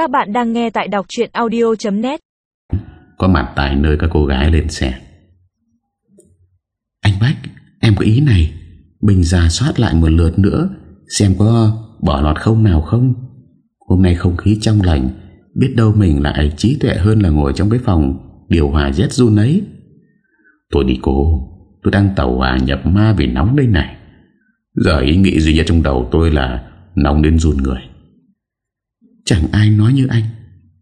Các bạn đang nghe tại đọc chuyện audio.net Có mặt tại nơi các cô gái lên xe. Anh Bách Em có ý này. Bình ra soát lại một lượt nữa, Xem có bỏ lọt không nào không. Hôm nay không khí trong lành, Biết đâu mình lại trí tuệ hơn là ngồi trong cái phòng Điều hòa rét run ấy. Tôi đi cô Tôi đang tàu hòa nhập ma vì nóng đây này. Giờ ý nghĩ duy nhất trong đầu tôi là Nóng đến run người. Chẳng ai nói như anh.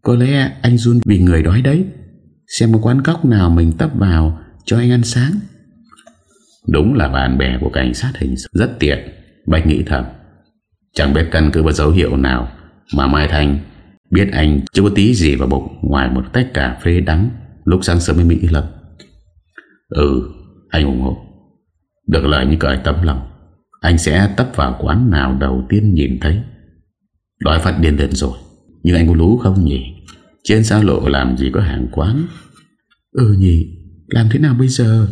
Có lẽ anh run vì người đói đấy. Xem một quán cóc nào mình tấp vào, Cho anh ăn sáng. Đúng là bạn bè của cảnh sát hình sự. Rất tiện. Bạch nghĩ thầm. Chẳng biết căn cứ và dấu hiệu nào Mà Mai thanh biết anh chưa có tí gì vào bụng Ngoài một tách cà phê đắng Lúc sáng sớm với Mỹ Lâm Ừ anh ủng hộ. Được lời như cởi tấm lòng. Anh sẽ tấp vào quán nào đầu tiên nhìn thấy. Đói phát điên lên rồi. Nhưng anh có lú không nhỉ? Trên xa lộ làm gì có hàng quán? Ừ nhỉ, Làm thế nào bây giờ?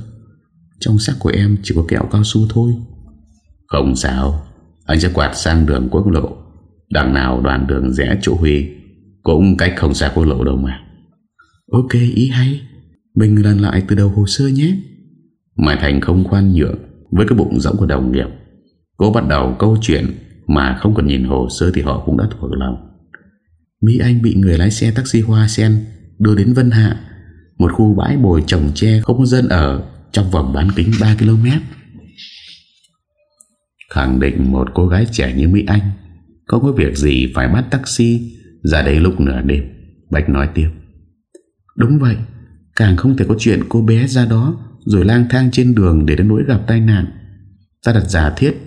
Trong xác của em chỉ có kẹo cao su thôi. Không sao, Anh sẽ quạt sang đường quốc lộ. Đằng nào đoàn đường rẽ chỗ Huy, Cũng cách không xa quốc lộ đâu mà. Ok, ý hay. Mình lần lại từ đầu hồ sơ nhé. Mai Thành không khoan nhượng Với cái bụng rỗng của đồng nghiệp. Cô bắt đầu câu chuyện mà không cần nhìn hồ sơ thì họ cũng đã thuộc lòng. Mỹ Anh bị người lái xe taxi hoa sen Đưa đến Vân Hạ, Một khu bãi bồi trồng tre không có dân ở Trong vòng bán kính 3 km Khẳng định một cô gái trẻ như Mỹ Anh Không có việc gì phải bắt taxi Ra đây lúc nửa đêm Bạch nói tiếp. Đúng vậy, Càng không thể có chuyện cô bé ra đó Rồi lang thang trên đường để đến nỗi gặp tai nạn. Ta đặt giả thiết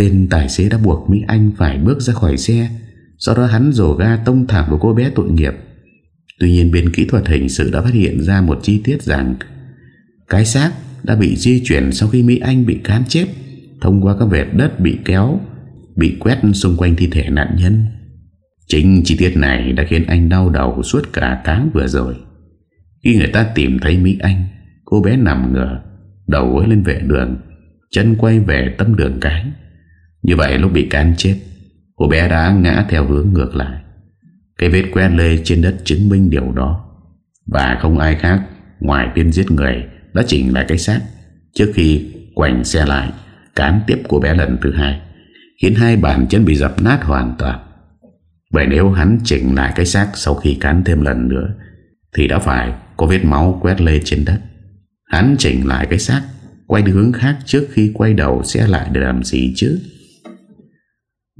Tên tài xế đã buộc Mỹ Anh phải bước ra khỏi xe. Sau đó hắn rổ ga tông thẳng vào cô bé tội nghiệp. Tuy nhiên bên kỹ thuật hình sự đã phát hiện ra một chi tiết rằng Cái xác đã bị di chuyển sau khi Mỹ Anh bị cán chết Thông qua các vệt đất bị kéo, Bị quét xung quanh thi thể nạn nhân. Chính chi tiết này đã khiến anh đau đầu suốt cả tháng vừa rồi. Khi người ta tìm thấy Mỹ Anh, Cô bé nằm ngửa, Đầu gối lên vệ đường, Chân quay về tâm đường cái. Như vậy lúc bị cán chết, Cô bé đã ngã theo hướng ngược lại. Cái vết quen lê trên đất chứng minh điều đó. Và không ai khác Ngoài tiên giết người Đã chỉnh lại cái xác Trước khi quành xe lại, Cán tiếp cô bé lần thứ hai, Khiến hai bàn chân bị dập nát hoàn toàn. Vậy nếu hắn chỉnh lại cái xác Sau khi cán thêm lần nữa, Thì đã phải có vết máu quét lê trên đất. Hắn chỉnh lại cái xác, Quay hướng khác trước khi quay đầu xe lại để làm gì chứ?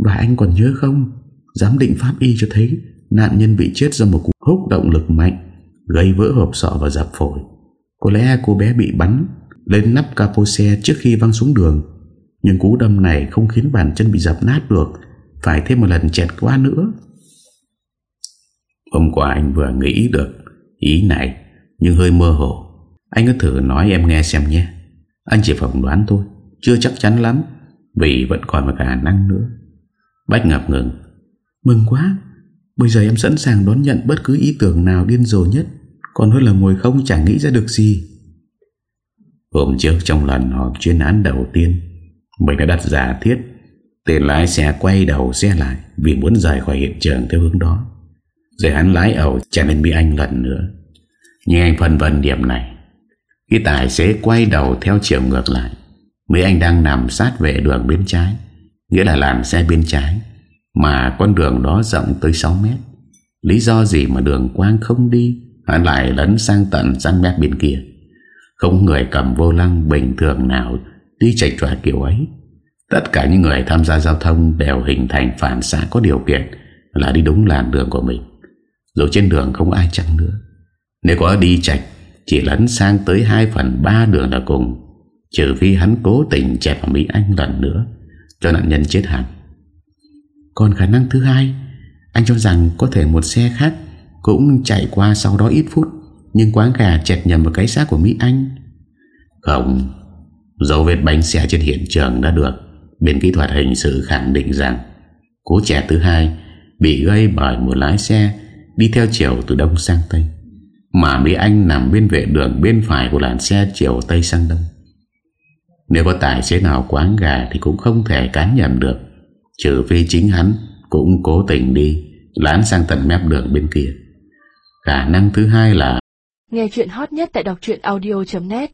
Và anh còn nhớ không? Giám định pháp y cho thấy Nạn nhân bị chết do một cú hốc động lực mạnh, Gây vỡ hộp sọ và dập phổi. Có lẽ cô bé bị bắn, Lên nắp capo xe trước khi văng xuống đường. Nhưng cú đâm này không khiến bàn chân bị dập nát được, Phải thêm một lần chẹt qua nữa. Hôm qua anh vừa nghĩ được Ý này, Nhưng hơi mơ hồ. Anh cứ thử nói em nghe xem nhé. Anh chỉ phỏng đoán thôi, Chưa chắc chắn lắm, Vì vẫn còn một khả năng nữa. Bách ngập ngừng. Mừng quá, Bây giờ em sẵn sàng đón nhận bất cứ ý tưởng nào điên rồ nhất, Còn hơn là ngồi không chẳng nghĩ ra được gì. Hôm trước trong lần họp chuyên án đầu tiên, Mình đã đặt giả thiết Tên lái xe quay đầu xe lại Vì muốn rời khỏi hiện trường theo hướng đó. Rồi hắn lái ẩu chẳng nên bị Anh lần nữa. Nhưng anh phân vân điểm này Khi tài xế quay đầu theo chiều ngược lại, mấy Anh đang nằm sát về đường bên trái. Nghĩa là làn xe bên trái, Mà con đường đó rộng tới 6 mét. Lý do gì mà đường quang không đi Hắn lại lấn sang tận sang mét bên kia? Không người cầm vô lăng bình thường nào Đi chạy tròa kiểu ấy. Tất cả những người tham gia giao thông Đều hình thành phản xạ có điều kiện Là đi đúng làn đường của mình. Dù trên đường không ai chăng nữa. Nếu có đi chạy Chỉ lấn sang tới 2 phần 3 đường là cùng, Trừ phi hắn cố tình chẹp vào Mỹ Anh lần nữa. Cho nạn nhân chết hẳn. Còn khả năng thứ hai, Anh cho rằng có thể một xe khác Cũng chạy qua sau đó ít phút, Nhưng quán gà chẹt nhầm vào cái xác của Mỹ Anh. Không, Dấu vết bánh xe trên hiện trường đã được Bên kỹ thuật hình sự khẳng định rằng Cú trẻ thứ hai Bị gây bởi một lái xe Đi theo chiều từ đông sang tây, Mà Mỹ Anh nằm bên vệ đường Bên phải của làn xe chiều tây sang đông. Nếu có tài xế nào quán gà Thì cũng không thể cán nhầm được, Trừ phi chính hắn Cũng cố tình đi Lán sang tận mép đường bên kia. Khả năng thứ hai là Nghe chuyện hot nhất tại đọc audio.net